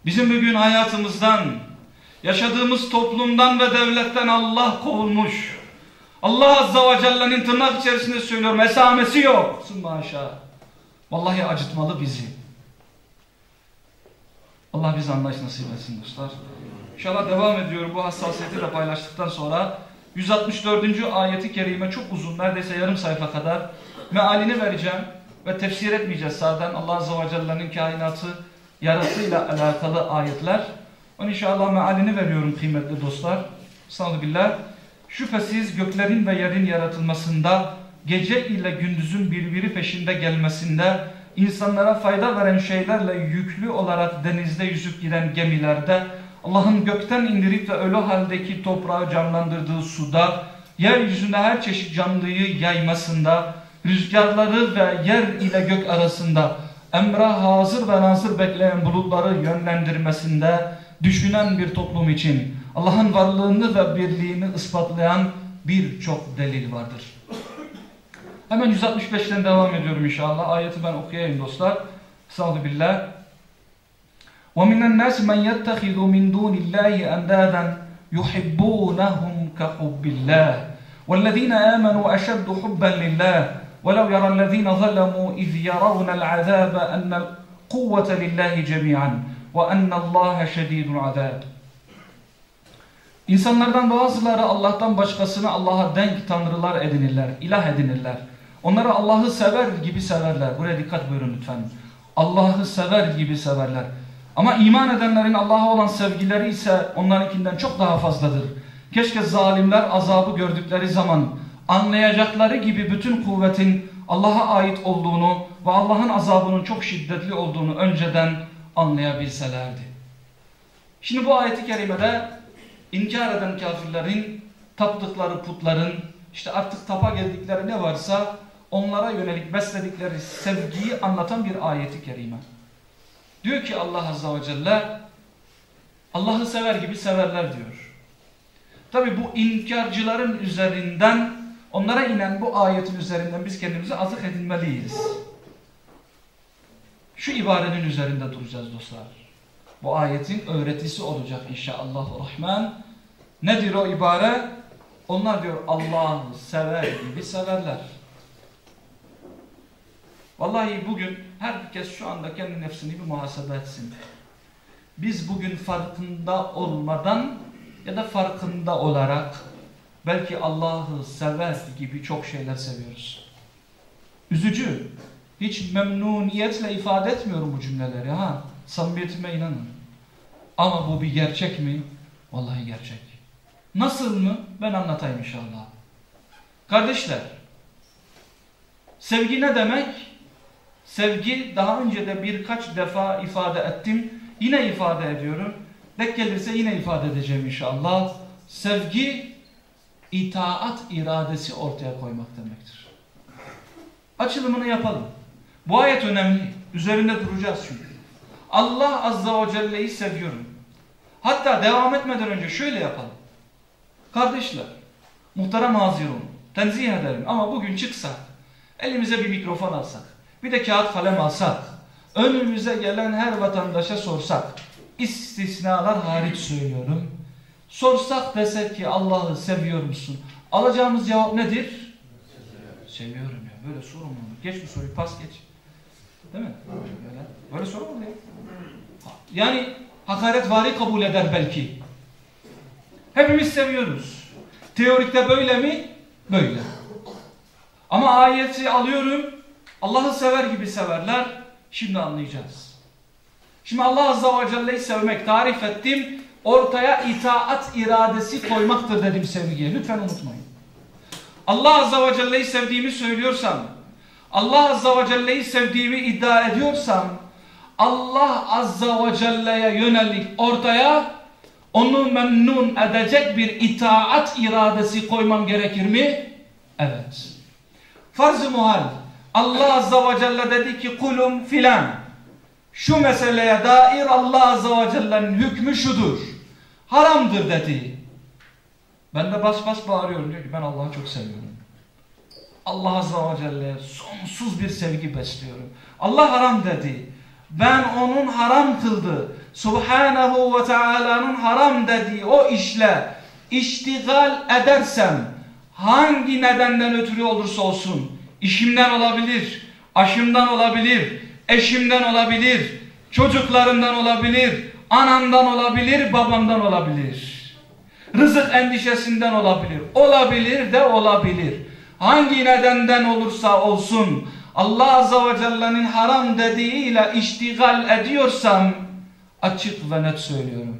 bizim bugün hayatımızdan yaşadığımız toplumdan ve devletten Allah kovulmuş. Allah Azza ve Celle'nin tırnak içerisinde söylüyorum esamesi yok. Maşa. Vallahi acıtmalı bizi. Allah bize anlayış nasip etsin dostlar. İnşallah devam ediyorum bu hassasiyeti de paylaştıktan sonra 164. ayeti kerime çok uzun neredeyse yarım sayfa kadar mealini vereceğim ve tefsir etmeyeceğiz zaten Allah Azze ve Celle'nin kainatı yarasıyla alakalı ayetler. Onun inşallah mealini veriyorum kıymetli dostlar. Sallallahu Şüphesiz göklerin ve yerin yaratılmasında, gece ile gündüzün birbiri peşinde gelmesinde, insanlara fayda veren şeylerle yüklü olarak denizde yüzüp giden gemilerde, Allah'ın gökten indirip ve ölü haldeki toprağı canlandırdığı suda, yeryüzünde her çeşit canlıyı yaymasında, rüzgarları ve yer ile gök arasında, emra hazır ve nazır bekleyen bulutları yönlendirmesinde, düşünen bir toplum için Allah'ın varlığını ve birliğini ispatlayan birçok delil vardır. Hemen 165'ten devam ediyorum inşallah. Ayeti ben okuyayım dostlar. Sağlı billah. وَمِنَ النَّاسِ مَنْ يَتَّخِذُ مِنْ دُونِ اللّٰهِ أَنْدَادًا يُحِبُّونَهُمْ كَحُبِّ اللّٰهِ وَالَّذ۪ينَ آمَنُوا أَشَدُّ حُبًّا لِلّٰهِ وَلَوْ يَرَى الَّذ۪ينَ ظَلَمُوا إِذْ يَرَوْنَ الْعَذَابَ أَنَّ الْقُوَّةَ لِلّٰهِ جَمِيعًا وَأَنَّ اللّٰهَ شَد۪يدُ الْعَذَابِ İnsanlardan bazıları Allah'tan başkasını Allah'a denk tanrılar edinirler, ilah edinirler. Onları Allah'ı sever gibi severler. Buraya dikkat buyurun lütfen. Allah'ı sever gibi severler. Ama iman edenlerin Allah'a olan sevgileri ise onlarınkinden çok daha fazladır. Keşke zalimler azabı gördükleri zaman anlayacakları gibi bütün kuvvetin Allah'a ait olduğunu ve Allah'ın azabının çok şiddetli olduğunu önceden anlayabilselerdi. Şimdi bu ayeti kerimede inkar eden kafirlerin taptıkları putların işte artık tapa geldikleri ne varsa onlara yönelik besledikleri sevgiyi anlatan bir ayeti kerime. Diyor ki Allah Azze ve Celle Allah'ı sever gibi severler diyor. Tabi bu inkarcıların üzerinden onlara inen bu ayetin üzerinden biz kendimizi azık edinmeliyiz. Şu ibarenin üzerinde duracağız dostlar. Bu ayetin öğretisi olacak inşallah rahman. Nedir o ibare? Onlar diyor Allah'ı sever gibi severler. Vallahi bugün herkes şu anda kendi nefsini bir muhasebe etsin. Biz bugün farkında olmadan ya da farkında olarak belki Allah'ı sever gibi çok şeyler seviyoruz. Üzücü. Hiç memnuniyetle ifade etmiyorum bu cümleleri ha. Samimiyetime inanın. Ama bu bir gerçek mi? Vallahi gerçek. Nasıl mı? Ben anlatayım inşallah. Kardeşler, sevgi ne demek? Sevgi daha önce de birkaç defa ifade ettim. Yine ifade ediyorum. Dek gelirse yine ifade edeceğim inşallah. Sevgi itaat iradesi ortaya koymak demektir. Açılımını yapalım. Bu ayet önemli. Üzerinde duracağız çünkü. Allah Azza ve Celle'yi seviyorum. Hatta devam etmeden önce şöyle yapalım. Kardeşler, muhterem hazirun, tenzih ederim ama bugün çıksak, elimize bir mikrofon alsak, bir de kağıt kalem alsak, önümüze gelen her vatandaşa sorsak, istisnalar hariç söylüyorum, sorsak desek ki Allah'ı seviyor musun? Alacağımız cevap nedir? Seviyorum ya. Böyle soru mu olur? Geç bu soruyu, pas geç. Değil mi? Böyle, böyle soru mu ya? Yani hakaret vari kabul eder belki. Hepimiz seviyoruz. Teorikte böyle mi? Böyle. Ama ayeti alıyorum. Allah'ı sever gibi severler. Şimdi anlayacağız. Şimdi Allah Azza ve Celle'yi sevmek tarif ettim. Ortaya itaat iradesi koymaktır dedim sevgiye. Lütfen unutmayın. Allah Azza ve Celle'yi sevdiğimi söylüyorsam, Allah Azza ve Celle'yi sevdiğimi iddia ediyorsam, Allah Azza ve Celle'ye yönelik ortaya onu memnun edecek bir itaat iradesi koymam gerekir mi? Evet. Farz-ı muhal. Allah Azza ve Celle dedi ki kulum filan. Şu meseleye dair Allah Azza ve Celle'nin hükmü şudur. Haramdır dedi. Ben de bas bas bağırıyorum. Diyor ki ben Allah'ı çok seviyorum. Allah Azza ve Celle'ye sonsuz bir sevgi besliyorum. Allah haram dedi. Ben onun haram kıldı. Subhanahu ve Taala'nın haram dediği o işle iştigal edersem hangi nedenden ötürü olursa olsun işimden olabilir, aşımdan olabilir, eşimden olabilir, çocuklarımdan olabilir, anamdan olabilir, babamdan olabilir. Rızık endişesinden olabilir. Olabilir de olabilir. Hangi nedenden olursa olsun Allah Azze ve Celle'nin haram dediğiyle iştigal ediyorsam açık ve net söylüyorum.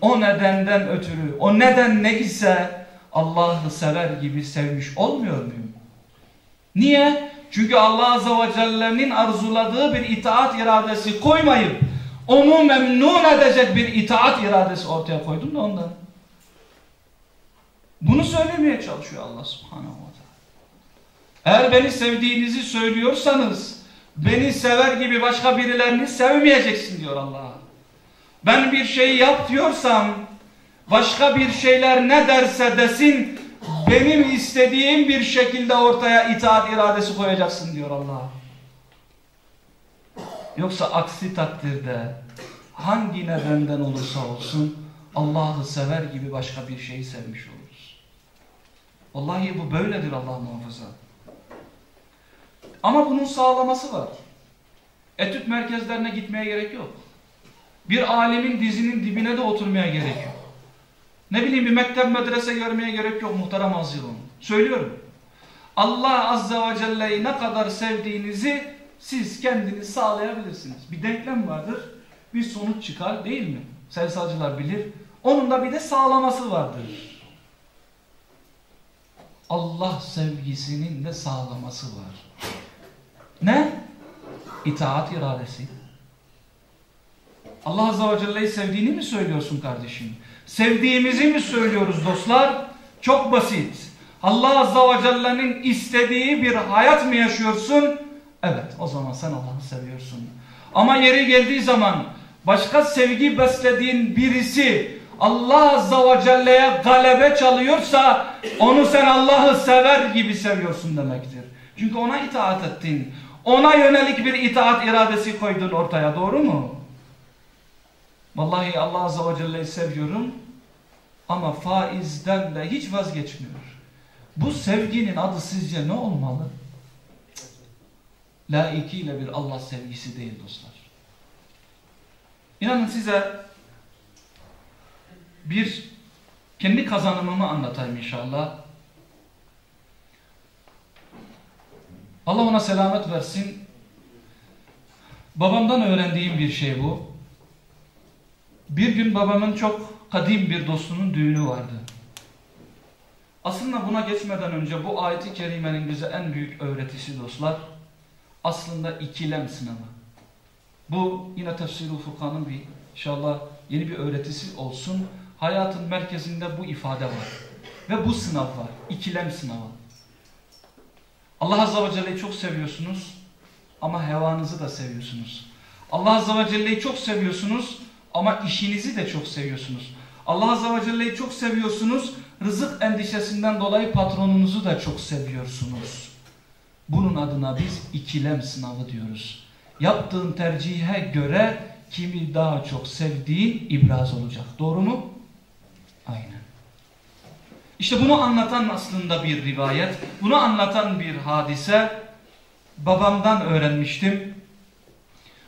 O nedenden ötürü, o neden ne ise Allah'ı sever gibi sevmiş olmuyor muyum? Niye? Çünkü Allah Azze ve Celle'nin arzuladığı bir itaat iradesi koymayıp onu memnun edecek bir itaat iradesi ortaya koydum da ondan. Bunu söylemeye çalışıyor Allah Subhanahu wa Eğer beni sevdiğinizi söylüyorsanız beni sever gibi başka birilerini sevmeyeceksin diyor Allah. Ben bir şey yap diyorsam başka bir şeyler ne derse desin benim istediğim bir şekilde ortaya itaat iradesi koyacaksın diyor Allah. Yoksa aksi takdirde hangi nedenden olursa olsun Allah'ı sever gibi başka bir şeyi sevmiş oluruz. Vallahi bu böyledir Allah muhafaza. Ama bunun sağlaması var. Etüt merkezlerine gitmeye gerek yok. Bir alemin dizinin dibine de oturmaya gerek yok. Ne bileyim bir mektep medrese görmeye gerek yok muhterem azizim. Söylüyorum. Allah Azza ve Celle'yi ne kadar sevdiğinizi siz kendiniz sağlayabilirsiniz. Bir denklem vardır. Bir sonuç çıkar değil mi? Selsalcılar bilir. Onun da bir de sağlaması vardır. Allah sevgisinin de sağlaması var. Ne? İtaat iradesi. Allah Azze ve Celle'yi sevdiğini mi söylüyorsun kardeşim? Sevdiğimizi mi söylüyoruz dostlar? Çok basit. Allah Azze ve Celle'nin istediği bir hayat mı yaşıyorsun? Evet o zaman sen Allah'ı seviyorsun. Ama yeri geldiği zaman başka sevgi beslediğin birisi Allah Azza ve Celle'ye galebe çalıyorsa onu sen Allah'ı sever gibi seviyorsun demektir. Çünkü ona itaat ettin. Ona yönelik bir itaat iradesi koydun ortaya doğru mu? Vallahi Allah Azze ve Celle'yi seviyorum ama faizden de hiç vazgeçmiyor. Bu sevginin adı sizce ne olmalı? Laikiyle bir Allah sevgisi değil dostlar. İnanın size bir kendi kazanımımı anlatayım inşallah. Allah ona selamet versin. Babamdan öğrendiğim bir şey bu. Bir gün babamın çok kadim bir dostunun düğünü vardı. Aslında buna geçmeden önce bu ayeti kerimenin bize en büyük öğretisi dostlar aslında ikilem sınavı. Bu yine tefsir-i Furkan'ın bir inşallah yeni bir öğretisi olsun. Hayatın merkezinde bu ifade var. Ve bu sınav var. İkilem sınavı. Allah Azze ve Celle'yi çok seviyorsunuz ama hevanızı da seviyorsunuz. Allah Azze ve Celle'yi çok seviyorsunuz ama işinizi de çok seviyorsunuz. Allah Azze ve Celle'yi çok seviyorsunuz, rızık endişesinden dolayı patronunuzu da çok seviyorsunuz. Bunun adına biz ikilem sınavı diyoruz. Yaptığın tercihe göre kimi daha çok sevdiğin ibraz olacak. Doğru mu? Aynen. İşte bunu anlatan aslında bir rivayet, bunu anlatan bir hadise babamdan öğrenmiştim.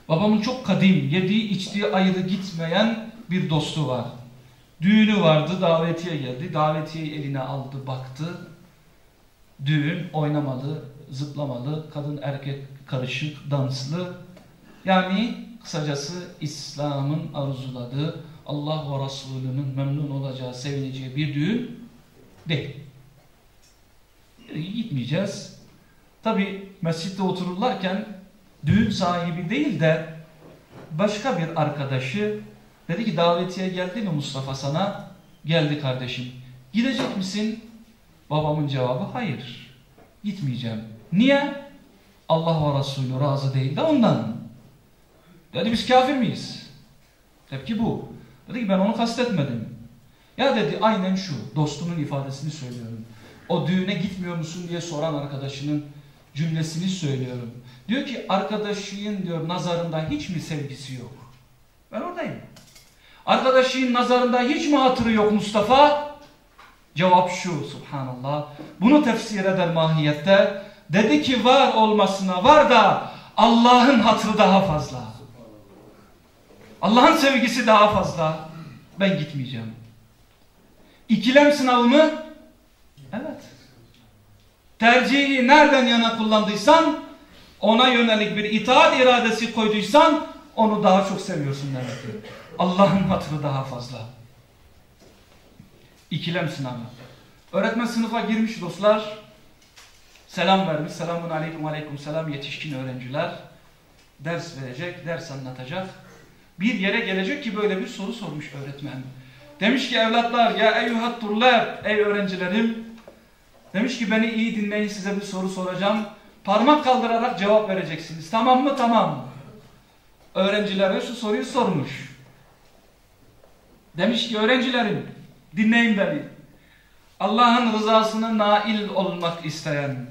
Babamın çok kadim, yediği içtiği ayrı gitmeyen bir dostu var. Düğünü vardı, davetiye geldi. Davetiyeyi eline aldı, baktı. Düğün oynamalı, zıplamalı, kadın erkek karışık, danslı. Yani kısacası İslam'ın arzuladığı, Allah ve Resulü'nün memnun olacağı, sevineceği bir düğün değil. Gitmeyeceğiz. Tabi mescitte otururlarken düğün sahibi değil de başka bir arkadaşı dedi ki davetiye geldi mi Mustafa sana? Geldi kardeşim. Gidecek misin? Babamın cevabı hayır. Gitmeyeceğim. Niye? Allah ve Resulü razı değil de ondan. Dedi biz kafir miyiz? Tepki bu. Dedi ki ben onu kastetmedim. Ya dedi aynen şu dostunun ifadesini söylüyorum. O düğüne gitmiyor musun diye soran arkadaşının cümlesini söylüyorum. Diyor ki arkadaşının diyor nazarında hiç mi sevgisi yok? Ben oradayım. Arkadaşının nazarında hiç mi hatırı yok Mustafa? Cevap şu subhanallah. Bunu tefsir eder mahiyette. Dedi ki var olmasına var da Allah'ın hatırı daha fazla. Allah'ın sevgisi daha fazla. Ben gitmeyeceğim. İkilem sınavı mı? Evet. Tercihi nereden yana kullandıysan, ona yönelik bir itaat iradesi koyduysan, onu daha çok seviyorsun demektir. Allah'ın hatırı daha fazla. İkilem sınavı. Öğretmen sınıfa girmiş dostlar. Selam vermiş. Selamun aleyküm aleyküm selam yetişkin öğrenciler. Ders verecek, ders anlatacak. Bir yere gelecek ki böyle bir soru sormuş öğretmen. Demiş ki evlatlar ya eyyuhat turlab ey öğrencilerim. Demiş ki beni iyi dinleyin size bir soru soracağım. Parmak kaldırarak cevap vereceksiniz. Tamam mı? Tamam. Öğrencilere şu soruyu sormuş. Demiş ki öğrencilerim dinleyin beni. Allah'ın rızasına nail olmak isteyen,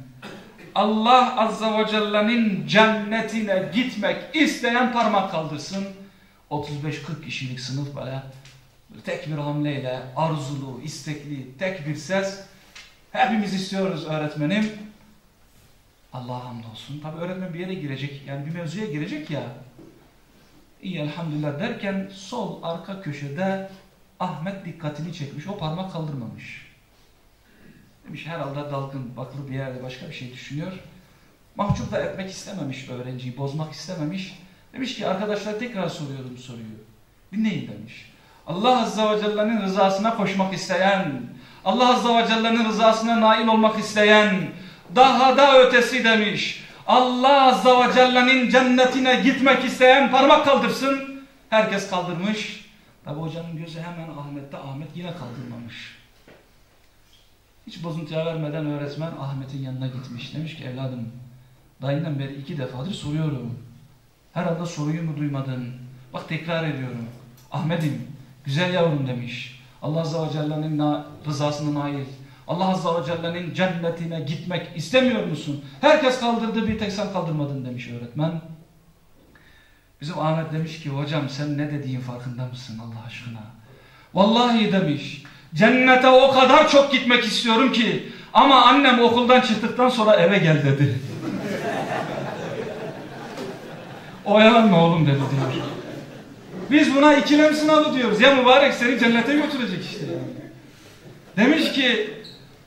Allah Azza ve Celle'nin cennetine gitmek isteyen parmak kaldırsın. 35-40 kişilik sınıf böyle tek bir hamleyle arzulu, istekli, tek bir ses hepimiz istiyoruz öğretmenim. Allah'a hamdolsun. Tabi öğretmen bir yere girecek, yani bir mevzuya girecek ya. İyi elhamdülillah derken sol arka köşede Ahmet dikkatini çekmiş. O parmak kaldırmamış. Demiş herhalde dalgın, baklı bir yerde başka bir şey düşünüyor. Mahcup da etmek istememiş öğrenciyi, bozmak istememiş. Demiş ki arkadaşlar tekrar soruyorum soruyu. Dinleyin demiş. Allah Azze ve Celle'nin rızasına koşmak isteyen, Allah Azze ve Celle'nin rızasına nail olmak isteyen, daha da ötesi demiş. Allah Azze ve Celle'nin cennetine gitmek isteyen parmak kaldırsın. Herkes kaldırmış. Tabi hocanın gözü hemen Ahmet'te. Ahmet yine kaldırmamış. Hiç bozuntuya vermeden öğretmen Ahmet'in yanına gitmiş. Demiş ki evladım dayından beri iki defadır soruyorum. Herhalde soruyu mu duymadın? Bak tekrar ediyorum. Ahmet'im güzel yavrum demiş. Allah Azze ve Celle'nin rızasına nail. Allah Azze ve Celle'nin cennetine gitmek istemiyor musun? Herkes kaldırdı bir tek sen kaldırmadın demiş öğretmen. Bizim Ahmet demiş ki hocam sen ne dediğin farkında mısın Allah aşkına? Vallahi demiş cennete o kadar çok gitmek istiyorum ki ama annem okuldan çıktıktan sonra eve gel dedi. Oyalanma oğlum dedi diyor. Biz buna ikilem sınavı diyoruz. Ya mübarek seni cennete götürecek işte. Demiş ki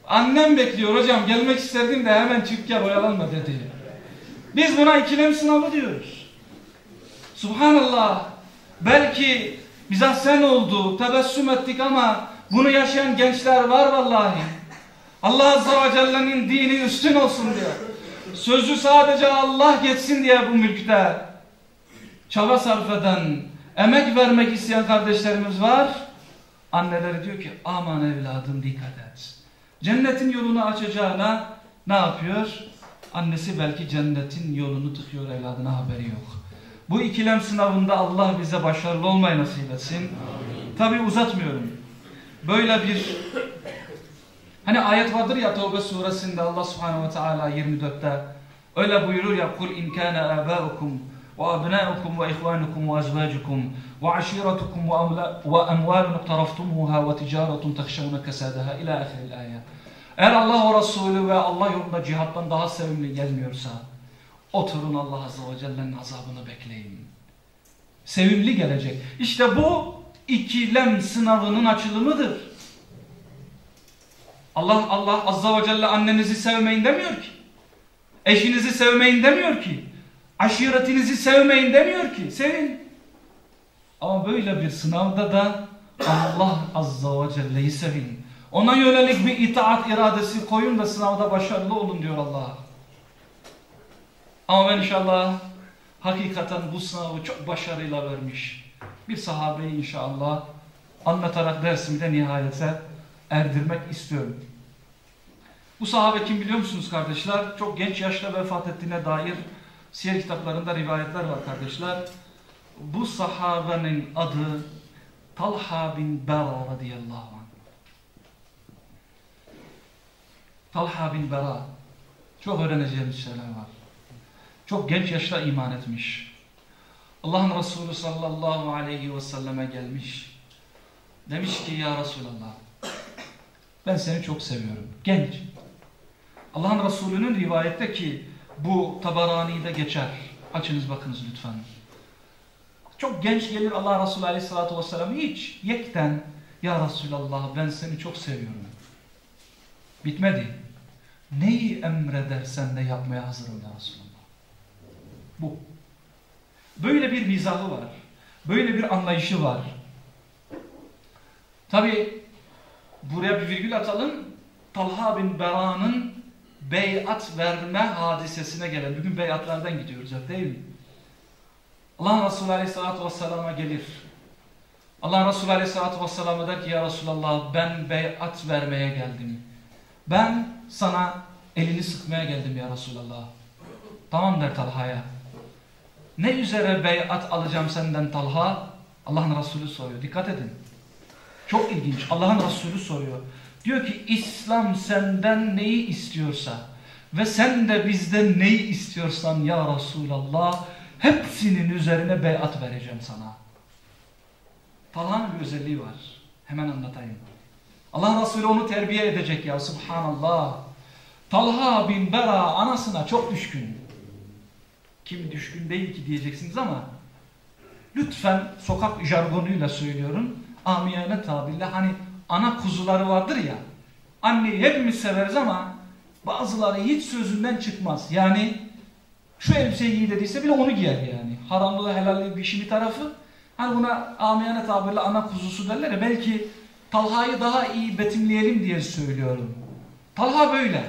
annem bekliyor hocam gelmek isterdim de hemen çık gel oyalanma dedi. Biz buna ikilem sınavı diyoruz. Subhanallah. Belki bize sen oldu, tebessüm ettik ama bunu yaşayan gençler var vallahi. Allah Azze ve Celle'nin dini üstün olsun diye. Sözü sadece Allah geçsin diye bu mülkte. Çaba sarf eden, emek vermek isteyen kardeşlerimiz var. Anneleri diyor ki aman evladım dikkat et. Cennetin yolunu açacağına ne yapıyor? Annesi belki cennetin yolunu tıkıyor evladına haberi yok. Bu ikilem sınavında Allah bize başarılı olmayı nasip etsin. Tabi uzatmıyorum. Böyle bir hani ayet vardır ya Tevbe suresinde Allah subhanehu ve teala 24'te öyle buyurur ya kul in kana ve aşiratukum ve amwalun iktaraftumuha ve ticaretun takşavuna kesadaha ila ahiril ayet. Eğer Allah ve Resulü ve Allah yolunda cihattan daha sevimli gelmiyorsa oturun Allah Azze ve Celle'nin azabını bekleyin. Sevimli gelecek. İşte bu ikilem sınavının açılımıdır. Allah Allah Azze ve Celle annenizi sevmeyin demiyor ki. Eşinizi sevmeyin demiyor ki. Aşiretinizi sevmeyin demiyor ki. Sevin. Ama böyle bir sınavda da Allah Azze ve Celle'yi sevin. Ona yönelik bir itaat iradesi koyun da sınavda başarılı olun diyor Allah. Ama inşallah hakikaten bu sınavı çok başarıyla vermiş. Bir sahabeyi inşallah anlatarak dersimi de nihayete erdirmek istiyorum. Bu sahabe kim biliyor musunuz kardeşler? Çok genç yaşta vefat ettiğine dair siyer kitaplarında rivayetler var kardeşler. Bu sahabenin adı Talha bin Bera radıyallahu anh. Talha bin Bera. Çok öğreneceğimiz şeyler var. Çok genç yaşta iman etmiş. Allah'ın Resulü sallallahu aleyhi ve selleme gelmiş. Demiş ki ya Resulallah ben seni çok seviyorum. Genç. Allah'ın Resulü'nün rivayette ki bu Tabarani'de geçer. Açınız bakınız lütfen. Çok genç gelir Allah Resulü aleyhissalatü vesselam hiç yekten ya Resulallah ben seni çok seviyorum. Bitmedi. Neyi emredersen de yapmaya hazırım ya Resulallah. Bu. Böyle bir mizahı var. Böyle bir anlayışı var. Tabi buraya bir virgül atalım. Talha bin Bera'nın beyat verme hadisesine gelen. Bugün beyatlardan gidiyoruz değil mi? Allah Resulü Aleyhisselatü Vesselam'a gelir. Allah Resulü Aleyhisselatü Vesselam'a der ki ya Resulallah ben beyat vermeye geldim. Ben sana elini sıkmaya geldim ya Resulallah. Tamam der Talha'ya. Ne üzere beyat alacağım senden Talha? Allah'ın Resulü soruyor. Dikkat edin. Çok ilginç. Allah'ın Resulü soruyor. Diyor ki İslam senden neyi istiyorsa ve sen de bizden neyi istiyorsan ya Resulallah hepsinin üzerine beyat vereceğim sana. Talha'nın bir özelliği var. Hemen anlatayım. Allah Resulü onu terbiye edecek ya subhanallah. Talha bin Bera anasına çok düşkün. Kim düşkün değil ki diyeceksiniz ama lütfen sokak jargonuyla söylüyorum. Amiyane tabirle hani ana kuzuları vardır ya. Anneyi hepimiz severiz ama bazıları hiç sözünden çıkmaz. Yani şu elbiseyi giy dediyse bile onu giyer yani. Haramlığı helalliği bir işi bir tarafı. Hani buna amiyane tabirle ana kuzusu derler ya belki Talha'yı daha iyi betimleyelim diye söylüyorum. Talha böyle.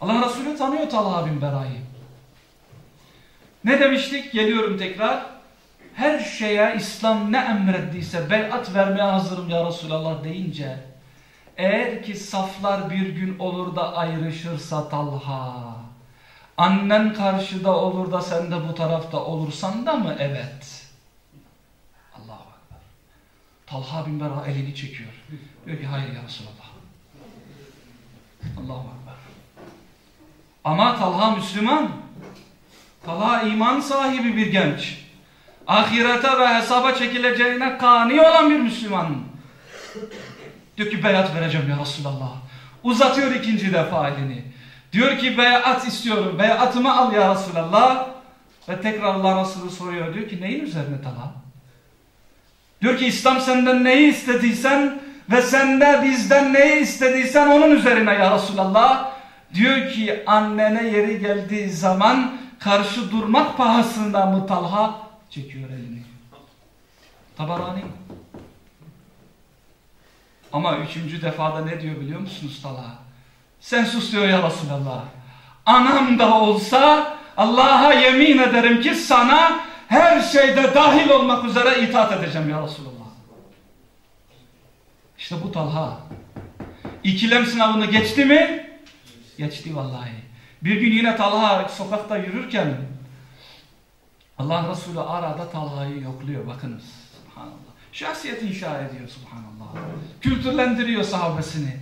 Allah Resulü tanıyor Talha bin Bera'yı. Ne demiştik? Geliyorum tekrar. Her şeye İslam ne emrettiyse beyat vermeye hazırım ya Resulallah deyince eğer ki saflar bir gün olur da ayrışırsa Talha annen karşıda olur da sen de bu tarafta olursan da mı? Evet. Allahu Akbar. Talha bin Bera elini çekiyor. Diyor ki hayır ya Resulallah. Allahu Akbar. Ama Talha Müslüman. Talha iman sahibi bir genç. Ahirete ve hesaba çekileceğine kani olan bir Müslüman. Diyor ki beyat vereceğim ya Resulallah. Uzatıyor ikinci defa elini. Diyor ki beyat istiyorum. Beyatımı al ya Resulallah. Ve tekrar Allah Resulü soruyor. Diyor ki neyin üzerine Talha? Diyor ki İslam senden neyi istediysen ve sen de bizden neyi istediysen onun üzerine ya Resulallah. Diyor ki annene yeri geldiği zaman karşı durmak pahasında mı Talha çekiyor elini. Tabarani. Ama üçüncü defada ne diyor biliyor musunuz Talha? Sen sus diyor ya Resulallah. Anam da olsa Allah'a yemin ederim ki sana her şeyde dahil olmak üzere itaat edeceğim ya Resulallah. İşte bu Talha. İkilem sınavını geçti mi? Geçti vallahi. Bir gün yine Talha sokakta yürürken Allah Resulü arada Talha'yı yokluyor. Bakınız. Subhanallah. Şahsiyet inşa ediyor subhanallah. Kültürlendiriyor sahabesini.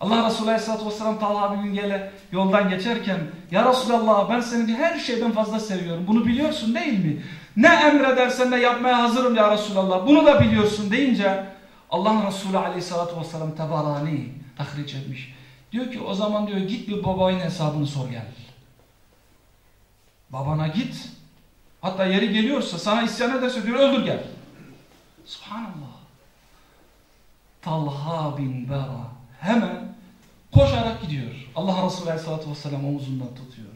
Allah Resulü Aleyhisselatü Vesselam Talha bir gün gele yoldan geçerken Ya Resulallah ben seni her şeyden fazla seviyorum. Bunu biliyorsun değil mi? Ne emredersen de yapmaya hazırım ya Resulallah. Bunu da biliyorsun deyince Allah Resulü Aleyhisselatü Vesselam tebarani tahriç etmiş. Diyor ki o zaman diyor git bir babayın hesabını sor gel. Babana git. Hatta yeri geliyorsa sana isyan ederse diyor öldür gel. Subhanallah. Talha bin Bera hemen koşarak gidiyor. Allah Resulü Aleyhisselatü Vesselam omuzundan tutuyor.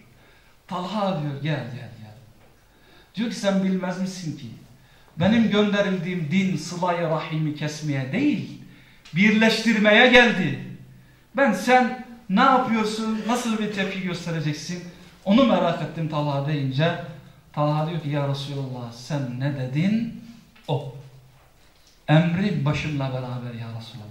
Talha diyor gel gel gel. Diyor ki sen bilmez misin ki benim gönderildiğim din sılayı rahimi kesmeye değil birleştirmeye geldi. Ben sen ne yapıyorsun, nasıl bir tepki göstereceksin onu merak ettim Talha deyince Talha diyor ki ya Resulallah sen ne dedin o. Emri başımla beraber ya Resulallah.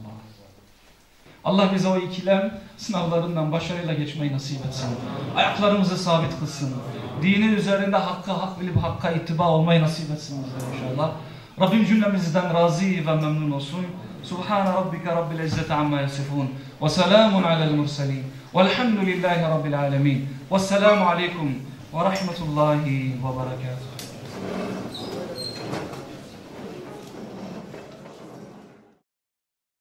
Allah bize o ikilem sınavlarından başarıyla geçmeyi nasip etsin. Ayaklarımızı sabit kılsın. Dinin üzerinde hakka hak bilip hakka ittiba olmayı nasip etsin bize inşallah. Rabbim cümlemizden razı ve memnun olsun. Subhane rabbike rabbil izzeti amma yasifun. Ve selamun alel murselin. Velhamdülillahi rabbil alemin. Vesselamu aleyküm ve rahmetullahi ve berekatuhu.